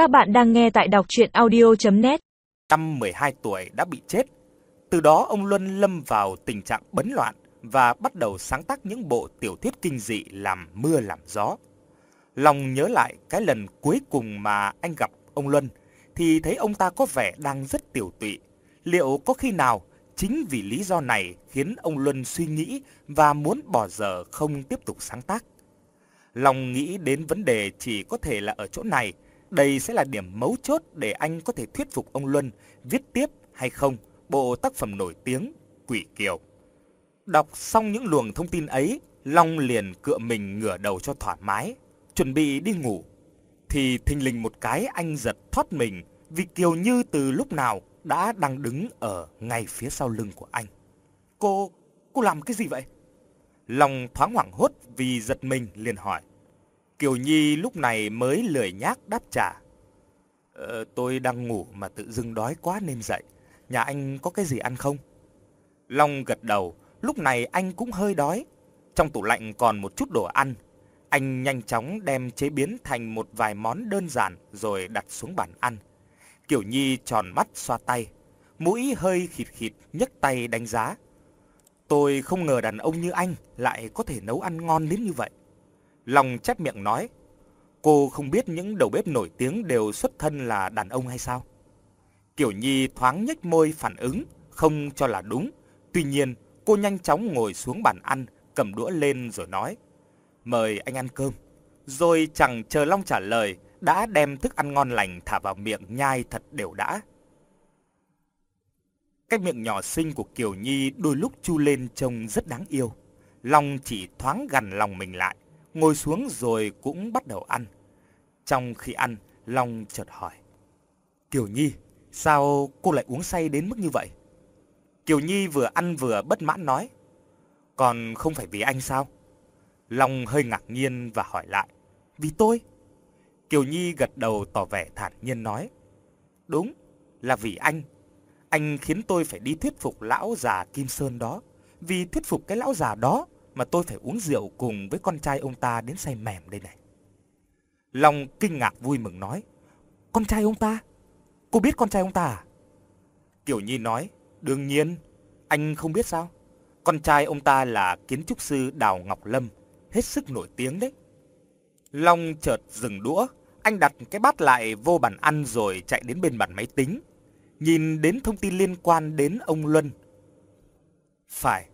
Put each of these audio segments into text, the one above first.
Các bạn đang nghe tại đọc chuyện audio.net Năm 12 tuổi đã bị chết. Từ đó ông Luân lâm vào tình trạng bấn loạn và bắt đầu sáng tác những bộ tiểu thuyết kinh dị làm mưa làm gió. Long nhớ lại cái lần cuối cùng mà anh gặp ông Luân thì thấy ông ta có vẻ đang rất tiểu tụy. Liệu có khi nào chính vì lý do này khiến ông Luân suy nghĩ và muốn bỏ dở không tiếp tục sáng tác? Long nghĩ đến vấn đề chỉ có thể là ở chỗ này, đây sẽ là điểm mấu chốt để anh có thể thuyết phục ông Luân viết tiếp hay không bộ tác phẩm nổi tiếng Quỷ Kiều. Đọc xong những luồng thông tin ấy, Long liền cựa mình ngửa đầu cho thoải mái, chuẩn bị đi ngủ. Thì thình lình một cái anh giật thoát mình vì Kiều Như từ lúc nào đã đang đứng ở ngay phía sau lưng của anh. Cô, cô làm cái gì vậy? Long thoáng hoảng hốt vì giật mình liền hỏi. Kiều Nhi lúc này mới lười nhác đáp trả. Ờ, tôi đang ngủ mà tự dưng đói quá nên dậy. Nhà anh có cái gì ăn không? Long gật đầu, lúc này anh cũng hơi đói. Trong tủ lạnh còn một chút đồ ăn. Anh nhanh chóng đem chế biến thành một vài món đơn giản rồi đặt xuống bàn ăn. Kiều Nhi tròn mắt xoa tay, mũi hơi khịt khịt nhấc tay đánh giá. Tôi không ngờ đàn ông như anh lại có thể nấu ăn ngon đến như vậy. Long chép miệng nói, cô không biết những đầu bếp nổi tiếng đều xuất thân là đàn ông hay sao? Kiều Nhi thoáng nhếch môi phản ứng, không cho là đúng. Tuy nhiên, cô nhanh chóng ngồi xuống bàn ăn, cầm đũa lên rồi nói, mời anh ăn cơm. Rồi chẳng chờ Long trả lời, đã đem thức ăn ngon lành thả vào miệng nhai thật đều đã. Cái miệng nhỏ xinh của Kiều Nhi đôi lúc chu lên trông rất đáng yêu. Long chỉ thoáng gần lòng mình lại, ngồi xuống rồi cũng bắt đầu ăn. Trong khi ăn, Long chợt hỏi. Kiều Nhi, sao cô lại uống say đến mức như vậy? Kiều Nhi vừa ăn vừa bất mãn nói. Còn không phải vì anh sao? Long hơi ngạc nhiên và hỏi lại. Vì tôi? Kiều Nhi gật đầu tỏ vẻ thản nhiên nói. Đúng, là vì anh. Anh khiến tôi phải đi thuyết phục lão già Kim Sơn đó. Vì thuyết phục cái lão già đó mà tôi phải uống rượu cùng với con trai ông ta đến say mềm đây này. Long kinh ngạc vui mừng nói. Con trai ông ta? Cô biết con trai ông ta à? Kiều Nhi nói. Đương nhiên, anh không biết sao? Con trai ông ta là kiến trúc sư Đào Ngọc Lâm, hết sức nổi tiếng đấy. Long chợt dừng đũa, anh đặt cái bát lại vô bàn ăn rồi chạy đến bên bàn máy tính, nhìn đến thông tin liên quan đến ông Luân. Phải,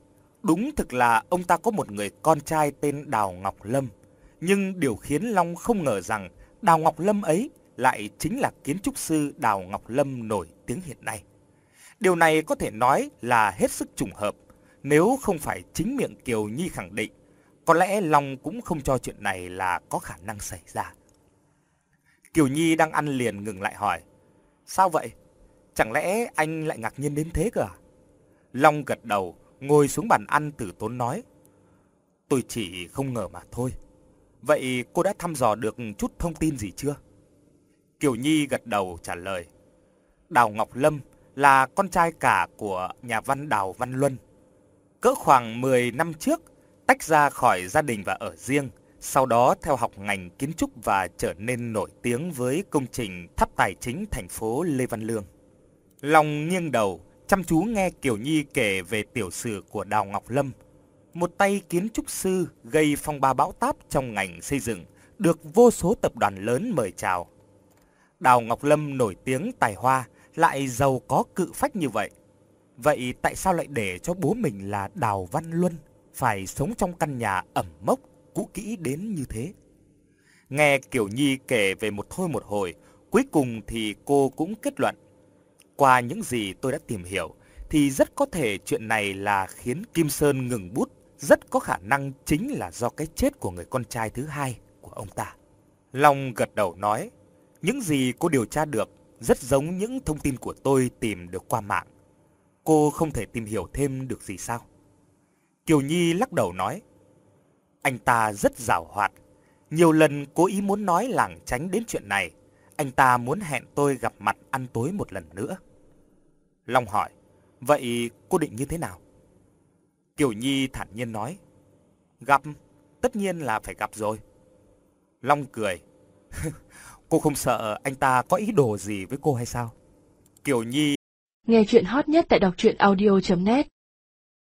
đúng thực là ông ta có một người con trai tên Đào Ngọc Lâm, nhưng điều khiến Long không ngờ rằng Đào Ngọc Lâm ấy lại chính là kiến trúc sư Đào Ngọc Lâm nổi tiếng hiện nay. Điều này có thể nói là hết sức trùng hợp, nếu không phải chính miệng Kiều Nhi khẳng định, có lẽ Long cũng không cho chuyện này là có khả năng xảy ra. Kiều Nhi đang ăn liền ngừng lại hỏi, sao vậy? Chẳng lẽ anh lại ngạc nhiên đến thế cơ à? Long gật đầu, ngồi xuống bàn ăn tử tốn nói, tôi chỉ không ngờ mà thôi. Vậy cô đã thăm dò được chút thông tin gì chưa? Kiều Nhi gật đầu trả lời, Đào Ngọc Lâm là con trai cả của nhà văn Đào Văn Luân. Cỡ khoảng 10 năm trước, tách ra khỏi gia đình và ở riêng, sau đó theo học ngành kiến trúc và trở nên nổi tiếng với công trình tháp tài chính thành phố Lê Văn Lương. Long nghiêng đầu, chăm chú nghe Kiều Nhi kể về tiểu sử của Đào Ngọc Lâm, một tay kiến trúc sư gây phong ba bão táp trong ngành xây dựng, được vô số tập đoàn lớn mời chào. Đào Ngọc Lâm nổi tiếng tài hoa, lại giàu có cự phách như vậy. Vậy tại sao lại để cho bố mình là Đào Văn Luân phải sống trong căn nhà ẩm mốc, cũ kỹ đến như thế? Nghe Kiều Nhi kể về một thôi một hồi, cuối cùng thì cô cũng kết luận. Qua những gì tôi đã tìm hiểu, thì rất có thể chuyện này là khiến Kim Sơn ngừng bút, rất có khả năng chính là do cái chết của người con trai thứ hai của ông ta. Long gật đầu nói, những gì cô điều tra được rất giống những thông tin của tôi tìm được qua mạng. Cô không thể tìm hiểu thêm được gì sao? Kiều Nhi lắc đầu nói, anh ta rất giàu hoạt, nhiều lần cố ý muốn nói lảng tránh đến chuyện này, anh ta muốn hẹn tôi gặp mặt ăn tối một lần nữa. Long hỏi, vậy cô định như thế nào? Kiều Nhi thản nhiên nói, gặp, tất nhiên là phải gặp rồi. Long cười, Cô không sợ anh ta có ý đồ gì với cô hay sao? Kiều Nhi Nghe chuyện hot nhất tại đọc truyện audio.net